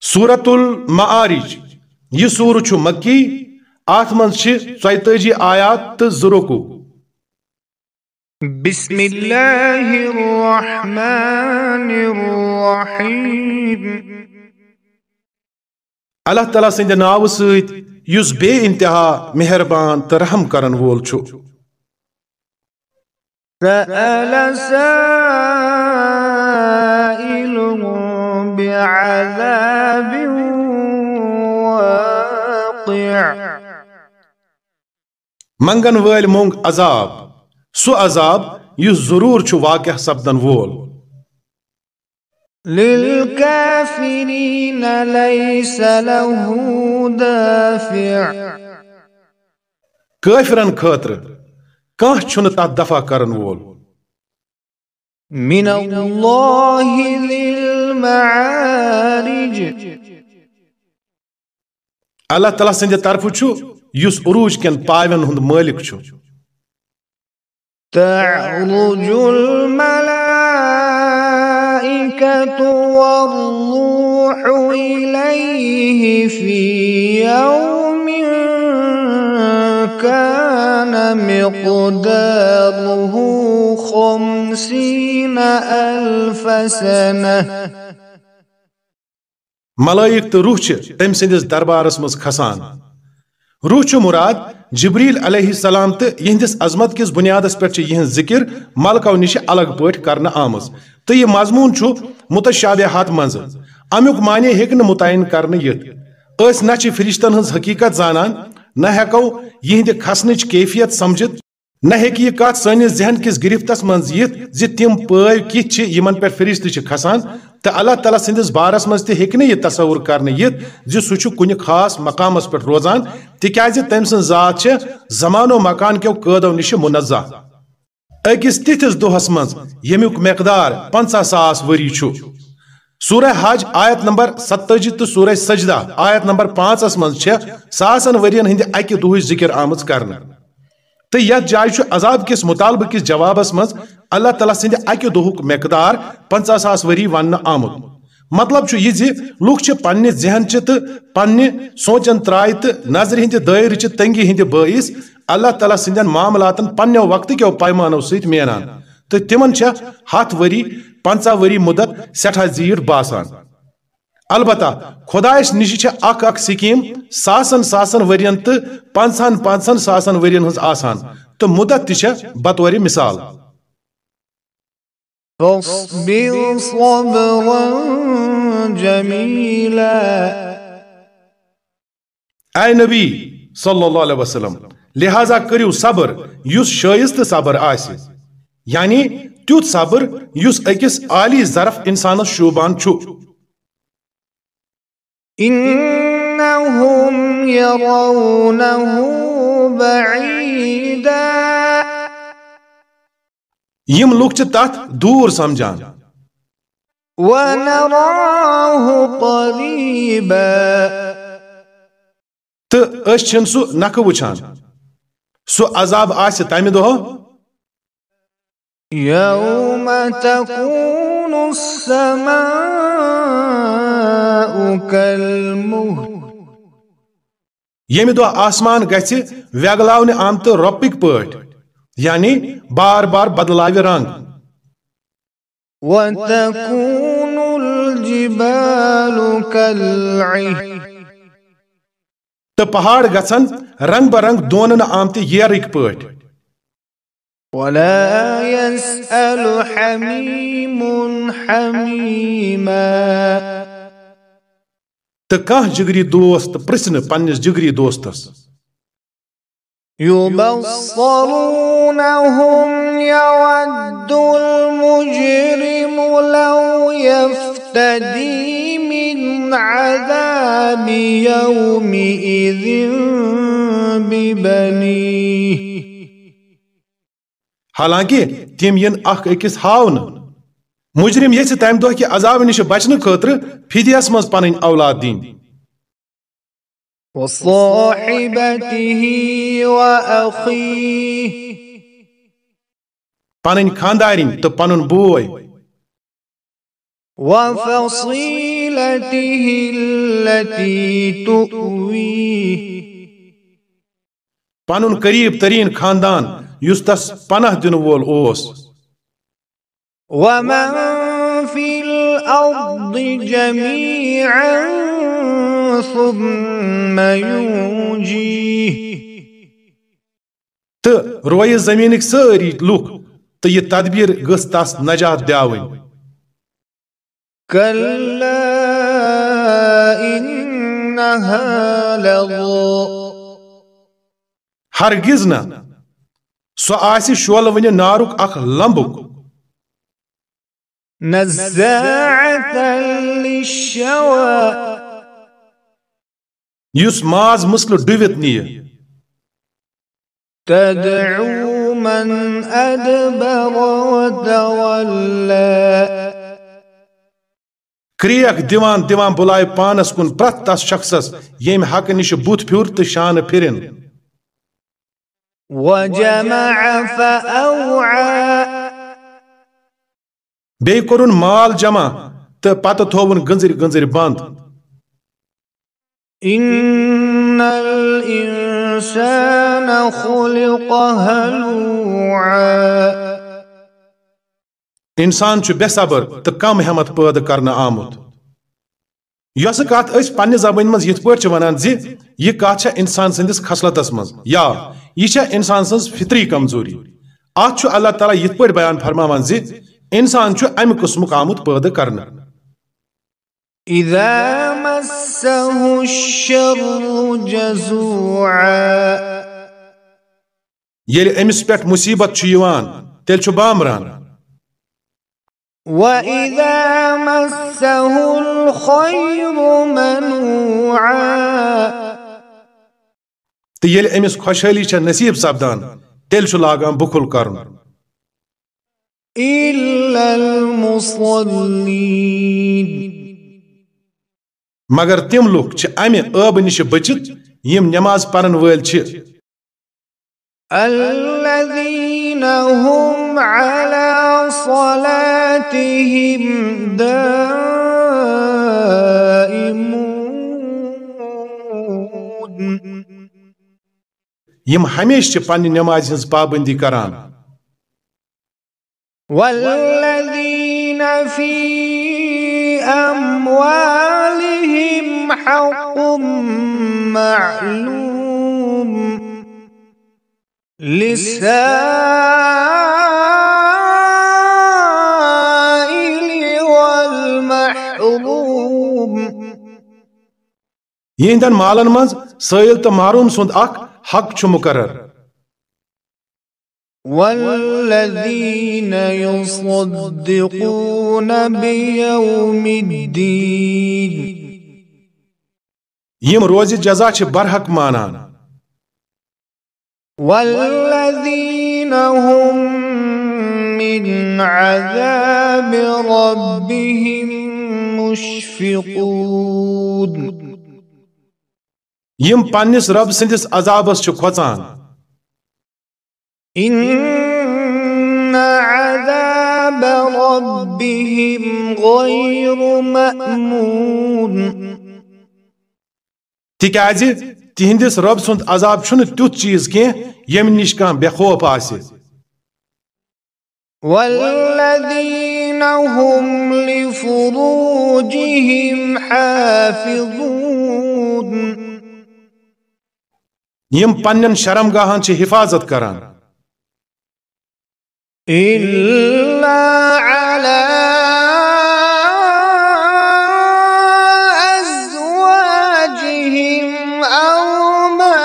سورت المعارج. یہ سور چھ مکی آت من ژتجی آیات تو زرکو بسم اللہ الرحمن الرحیم۔ اللہ تعالیٰ سند ناو ست یس بے انتہا مہربان تو رحم کرن وول چھو۔ سأل سائل بعذاب واقع منگن ول مونگ عذاب سو عذاب یس ضرور چھو واقع سپدن وول۔ للكافرين ليس له دافع کافرن خاطر کانٛہہ چھُنہٕ تتھ دفع کرن وول۔ من الله ذي المعارج اللہ تعالیٰ سٕنٛدِ طرفہٕ چھُ یُس عروج کٮ۪ن پاوٮ۪ن ہُنٛد مٲلِک چھُ تعرج الملائكة والروح إليه في يوم كان مقداره خمسين ألف سنة. ملائک تہٕ روح چھِ تٔمۍ سٕنٛدِس دربارس منٛز کھسان۔ روح چھُ مراد جبریل علیہ السلام تہٕ یِہنٛدِس عظمت کِس بُنیادس پٮ۪ٹھ چھِ یِہنٛز ذِکر ملکو نِش الگ پٲٹھۍ کرنہٕ آمٕژ۔ تہٕ یہِ مضموٗن چھُ متشابہات منٛزٕ۔ امیُک معنی ہیٚکہِ متعین کرنہٕ یِتھ۔ أسۍ نہ چھِ فرشتن ہٕنٛز حقیٖقت زانان، نہ ہٮ۪کو یِہنٛدِ کھسنٕچ کیفیت سمجھِتھ۔ نہ ہیٚکہِ یہِ کتھ سٲنِس ذہن کِس گرفتس منٛز یِتھ زِ تِم پٲے کِتھ چھِ یِمن پٮ۪ٹھ فرشتہٕ چھِ کھسان تہٕ اللہ تعالیٰ سٕنٛدِس بارس منٛز تہِ ہیٚکہِ نہٕ یہِ تصور کرنہٕ یِتھ زِ سُہ چھُ کُنہِ خاص مقامس پٮ۪ٹھ روزان، تِکیازِ تٔمۍ سٕنٛز ذات چھےٚ زمانو مکان کیو قٲدو نِش منزہ۔ أکِس تِتھِس دۄہس منٛز ییٚمیُک مقدار پنژاہ ساس ؤری چھُ۔ سورہ حج آیت نمبر ستتجی تو سورہ سجدہ آیت نمبر پانچس منٛز چھےٚ ساسن ورین ہٕنٛدِ اکہِ دۄہٕچ ذِکر آمٕژ کرنہٕ۔ تہٕ یتھ جایہِ چھُ عذاب کِس مطالبہٕ کِس جوابس منٛز اللہ تعالیٰ سٕنٛدِ اکہِ دۄہُک مقدار پنژاہ ساس ؤری وننہٕ آمُت مطلب جی، چھُ یہِ زِ ذہن چہِ تہٕ پننہِ سونچن ترٛایہِ تہٕ نظرِ تنگی ہٕنٛدِ بٲعث اللہ تعالیٰ سٕنٛدٮ۪ن معاملاتن پننٮ۪و وقتہٕ کٮ۪و پیمانو سۭتۍ مینان تہٕ تِمن چھےٚ ہتھ ؤری پنژاہ ؤری مُدت سٮ۪ٹھاہ باسان۔ البتہ خۄدایس نِش چھےٚ اکھ اکھ ساسن ساسن ؤرین تہٕ پانٛژہن پانٛژہن ساسن ؤرین ہٕنٛز آسان۔ تہٕ مُدت تہِ چھےٚ بطورِ مثال۔ فاصبر صبرا جميلا اے نبی صلی اللہ علیہ وسلم، لہذا کٔرِو صبر، یُس شٲیستہٕ صبر آسہِ۔ یعنی تیُتھ صبر، یُس أکِس عالی ظرف انسانس شوٗبان چھُ۔ إنهم يرونه بعيدا. یِم لُکھ چھِ تتھ دوٗر سمجھان۔ ونراه قريبا تہٕ أسۍ چھِنہٕ سُہ نکھٕ وٕچھان۔ سُہ عذاب آسہِ تمہِ دۄہ؟ يوم تكون السماء ییٚمہِ دۄہ آسمان گژھِ ویگلاونہٕ آمتہٕ رۄپٕکۍ پٲٹھۍ یعنی بار بار بدلاوِ رنگ۔ تہٕ پہاڑ گژھن رنگ برنگ دونن آمتہِ ییرٕکۍ پٲٹھۍ۔ ولا يسأل حميم حميما۔ تہٕ کانٛہہ جگری دوست پرژھنہٕ پننِس جگری دوستس يبصرونهم يود المجرم لو يفتدي من عذاب يومئذ ببنيه حالانکہِ تِم ین اکھ أکِس ہاونہٕ مجرم یژھِ تمہِ دۄہ کہِ عذاب نِش بچنہٕ خٲطرٕ فِدیس منٛز پنٕنۍ اولاد دِنۍ۔ پنٕنۍ خاندارِنۍ تہٕ پنُن بوے۔ پنن قریب ترین خاندان یس تس پناہ دن وول اوس۔ ومن في الأرض جميعا ثم ينجيه تو روی زمینک ساری لوک تو یہ تدبیر گس تس نجات دیاون كلا إنها لظى ہرگز نہ سو آسی شول ونہ نارک لمبک للشوى یس ماز مسل ڈویت نیہ۔ تدعو من أدبر وتولى. کریک دیوان دیوان بلائے پانس کن پرت تس شخصس یم حق نش بوت پھر تو شان پھرن۔ وجمع فأوعى. بی کرن مال جمع تو پتہ تھون گنزر گنزر بند۔ إن الإنسان خلق هلوعا۔ انسان چھ بے صبر تو کم ہمت پید کرنا آمت۔ یس کت اس پنہ زبان مز یت پٲٹھۍ چھِ ونان زِ یہ کت چھےٚ انسان سندس خصلتس مز یا یہ چھےٚ انسان سٕنز فطری کمزوری۔ اتھ چھُ اللہ تعالیٰ یت پٲٹھۍ بیان فرماوان زِ انسان چھُ امہِ قٕسمُک آمُت پٲدٕ کرنہٕ إذا مسه الشر جزوعا۔ ییٚلہِ أمِس پٮ۪ٹھ مُصیبت چھُ یِوان تیٚلہِ چھُ بامران وإذا مسه الخير منوعا۔ تہٕ ییٚلہِ أمِس خۄشحٲلی چھےٚ نصیٖب سپدان تیٚلہِ چھُ لاگان بُخُل کرُن۔ مگر تِم چھِ امہِ ٲبہٕ نِش بٔچِتھ یِم نٮ۪ماز پرن چھِ۔ الذين هم على صلاتهم دائمون یِم ہمیشہِ چھِ پننہِ نٮ۪مازِ ہٕنٛز پابندی کران۔ والذين في أموالهم حق معلوم للسائل والمحروم. یہندین مالن منٛز سٲیل تہٕ محروم سُنٛد اکھ حق چھُ مُقرر والذين يصدقون بيوم الدين یِم روزِ جزا چھِ برحق مانان. والذين هم من عذاب ربهم مشفقون. یِم پننِس رب سٕنٛدِس عذابس چھِ کھۄژان إن عذاب ربهم غير مأمون. تِکیازِ تِہنٛدِس رب سُنٛد عذاب چھُنہٕ تیُتھ چیٖز کینٛہہ ییٚمہِ نِش کانٛہہ بے خوف آسہِ والذين هم لفروجهم حافظون. یِم پننٮ۪ن شرم گاہن چھِ حفاظت کران إلا على أزواجهم أو ما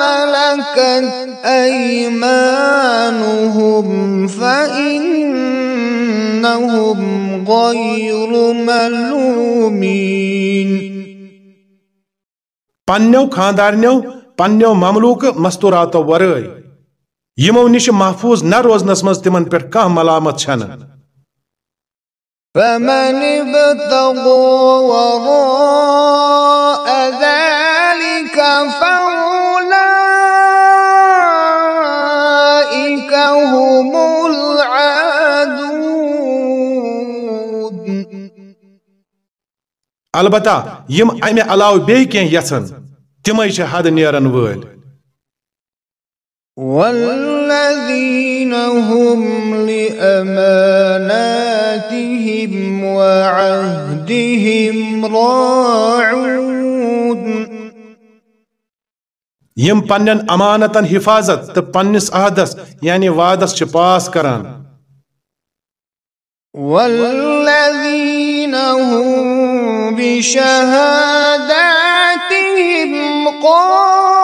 ملكت أيمانهم فإنهم غير ملومين پننیو خاندارنیو پننیو مملوکہ مستوراتو ورٲے۔ یمو نش محفوظ نہ روزنس مز تمن پہ کھانا ملامت چھنہ فمن ابتغوا وراء ذلك فأولئك هم العادون۔ البتہ یم امہ علاوہ بی کی یژھن تمے چھ حد نیرن وٲلۍ۔ والذين هم لأماناتهم وعهدهم راعون. یم پنن امانتن حفاظت تو پنس عہدس یعنی وعدس چھ پاس کران والذين هم بشهاداتهم قائمون.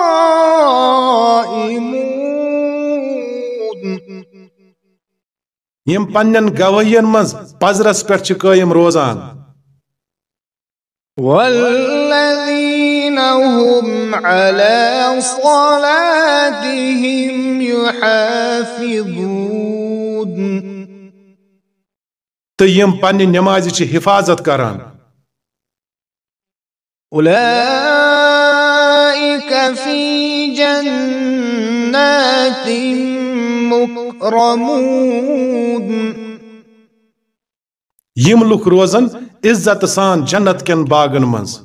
یم پنن گواہین مز پزرس پہ قائم روزان۔ هم على صلاتهم يحافظون تو یم پنہ نماز چھ حفاظت کران۔ أولئك في جنات مكرمون یم لوک روزن عزت سان جنت کن باغن مز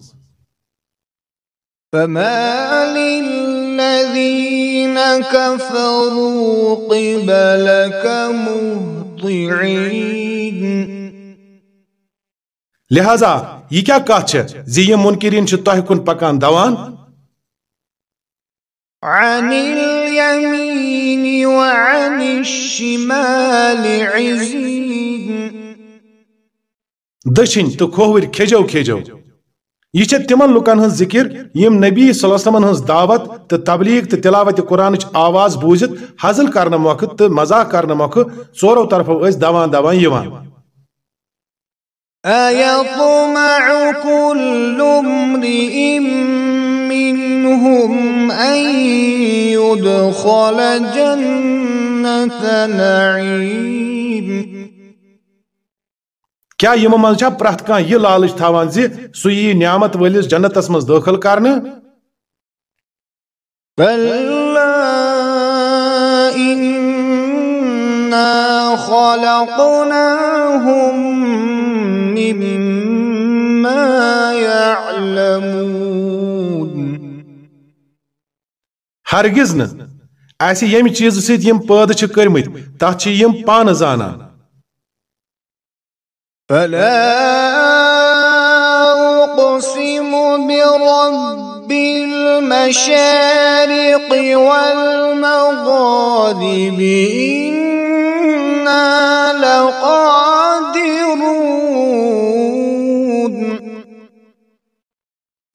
فما للذين كفروا قبلك مهطعين۔ لہذا یہ کیا کت چھ زی یم منکرین چھ تہ کن پکان دوان۔ عن اليمين وعن الشمال عزين. دچھن تو کھوور کھیجو کھیجو یہ چھ تمن لکن ہن ذکر یم نبی صلی اللہ علیہ وسلم ہن دعوت تو تبلیغ تو تلاوت قرآن آواز بوزت حضل کرنے موقع تو مزاح کرنے موقع ژورو طرفو اس دوان دوان یوان. أيطمع كل امرئ منهم أن يدخل جنة نعيم. کیا یم من چھا پرت کان یہ لالچ تھاوان زی؟ سو یی نعمت ولس جنتس مز داخل کرنے كلا إنا خلقناهم مما يعلمون. ہرگز نہ اسی یم چیز سۭتۍ یم پٲدٕ چھِ کٔرمٕتۍ تتھ چھِ یم پانہٕ زانان فلا أقسم برب المشارق والمغارب إنا لقادرون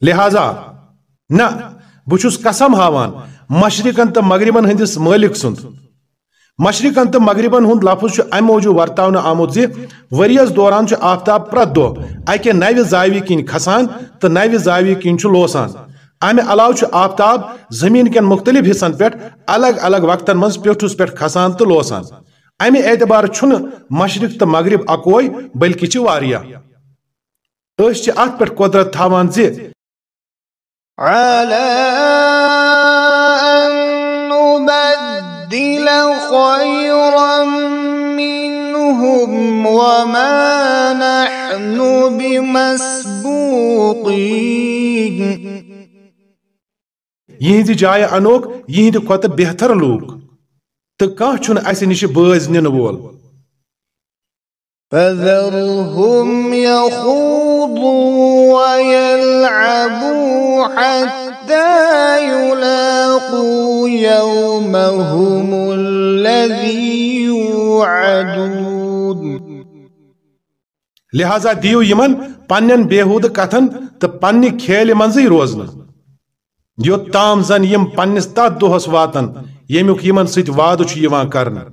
لہذا نہ بہٕ چھُس قسم ہاوان مشرقن تہٕ مغربن ہندس مٲلک سُنٛد۔ مشرقن تو مغربن ہند لفظ چھ ام موجود ورتاؤن آمت زی وریس دوران آفتاب پرت دو اکہ نوِ زاوی کن کھسان تو نوِ زاوی کن چھ لوسان۔ امہ علاوہ آفتاب زمین کن مختلف حصن پہ الگ الگ وقتن مز پیٹھس پہ کھسان تو لوسان۔ امہ اعتبار مشرق تو مغرب اکوئی بلکہ چھ ات پہ قدرت تھاوان زی يبدل خيرا منهم وما نحن بمسبوقين. يهند جاية انوك يهند قوة بهتر لوك تكاه چون اسي نشي باز ننبول فذرهم يخوضوا ويلعبوا حتى يلاقوا يومهم الذي يوعدون. لہذا دیو یمن پنن بےحود کتھن تو پنہ کھیل منزی روزن. یوت تام زن یم پنس تات دہس واتن یمیک یمن سۭتۍ وعدٕ چھُ یوان کرنہٕ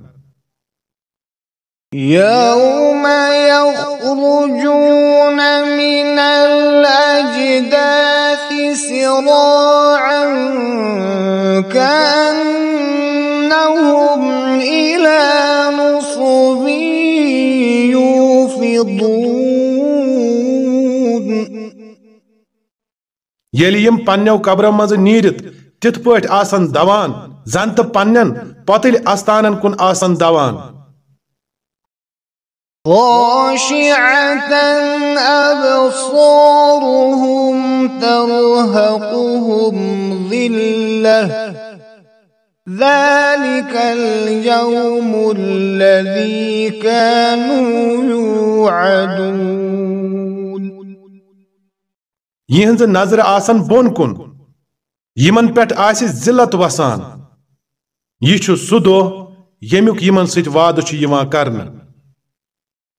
يوم يخرجون من ییٚلہِ یِم پننٮ۪و قبرو منٛزٕ نیٖرِتھ تِتھ پٲٹھۍ آسن دوان زن تہٕ پننٮ۪ن پۄتٕلۍ استانن کُن آسن دوان خاشعة أبصارهم ترهقهم ذلة ذلك اليوم الذي كانوا يوعدون یہنز نظر آسن بون کن۔ یمن پٹ آس ذلت وسان۔ یہ سہ دہ یمیک یمن ست وعدہ چھ یوان کرنہ۔